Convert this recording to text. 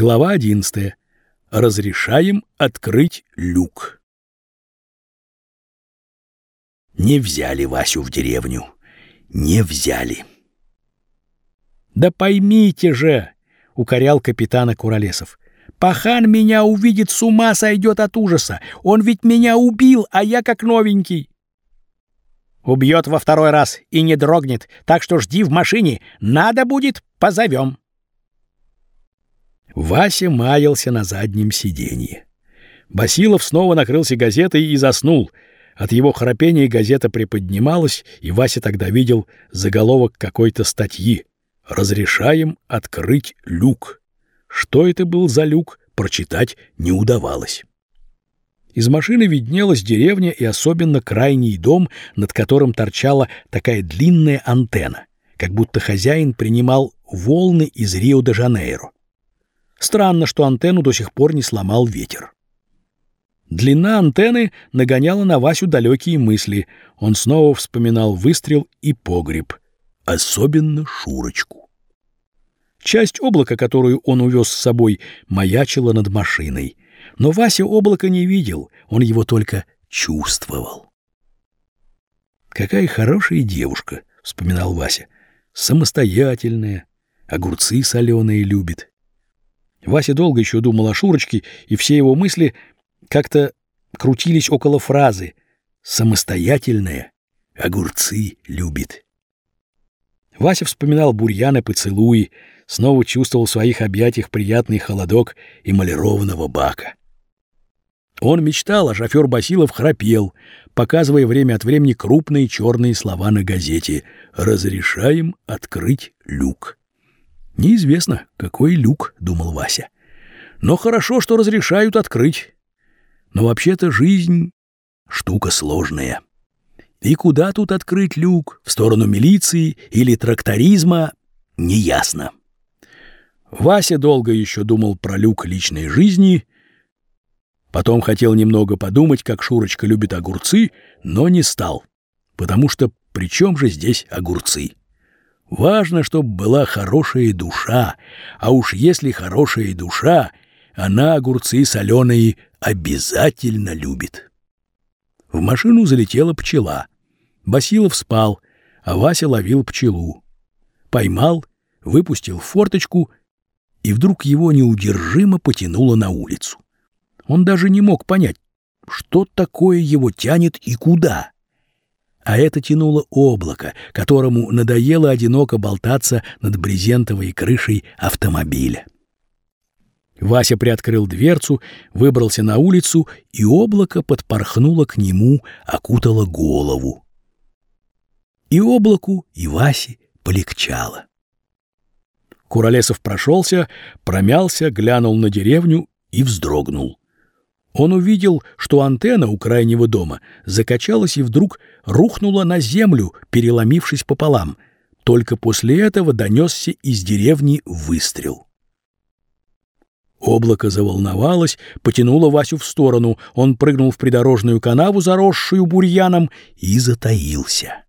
Глава 11. Разрешаем открыть люк. Не взяли Васю в деревню. Не взяли. «Да поймите же!» — укорял капитана Куролесов. «Пахан меня увидит, с ума сойдет от ужаса. Он ведь меня убил, а я как новенький». «Убьет во второй раз и не дрогнет, так что жди в машине. Надо будет, позовем». Вася маялся на заднем сиденье. Басилов снова накрылся газетой и заснул. От его храпения газета приподнималась, и Вася тогда видел заголовок какой-то статьи. «Разрешаем открыть люк». Что это был за люк, прочитать не удавалось. Из машины виднелась деревня и особенно крайний дом, над которым торчала такая длинная антенна, как будто хозяин принимал волны из Рио-де-Жанейро. Странно, что антенну до сих пор не сломал ветер. Длина антенны нагоняла на Васю далекие мысли. Он снова вспоминал выстрел и погреб. Особенно Шурочку. Часть облака, которую он увез с собой, маячила над машиной. Но Вася облака не видел, он его только чувствовал. «Какая хорошая девушка», — вспоминал Вася. «Самостоятельная, огурцы соленые любит». Вася долго еще думал о Шурочке, и все его мысли как-то крутились около фразы «самостоятельная, огурцы любит». Вася вспоминал бурьяны поцелуи, снова чувствовал в своих объятиях приятный холодок эмалированного бака. Он мечтал, а шофер Басилов храпел, показывая время от времени крупные черные слова на газете «Разрешаем открыть люк». Неизвестно, какой люк, думал Вася. Но хорошо, что разрешают открыть. Но вообще-то жизнь — штука сложная. И куда тут открыть люк? В сторону милиции или тракторизма? Неясно. Вася долго еще думал про люк личной жизни, потом хотел немного подумать, как Шурочка любит огурцы, но не стал, потому что при чем же здесь огурцы? Важно, чтобы была хорошая душа, а уж если хорошая душа, она огурцы соленые обязательно любит. В машину залетела пчела. Басилов спал, а Вася ловил пчелу. Поймал, выпустил форточку, и вдруг его неудержимо потянуло на улицу. Он даже не мог понять, что такое его тянет и куда а это тянуло облако, которому надоело одиноко болтаться над брезентовой крышей автомобиля. Вася приоткрыл дверцу, выбрался на улицу, и облако подпорхнуло к нему, окутало голову. И облаку, и Васе полегчало. Куролесов прошелся, промялся, глянул на деревню и вздрогнул. Он увидел, что антенна у крайнего дома закачалась и вдруг рухнула на землю, переломившись пополам. Только после этого донесся из деревни выстрел. Облако заволновалось, потянуло Васю в сторону. Он прыгнул в придорожную канаву, заросшую бурьяном, и затаился.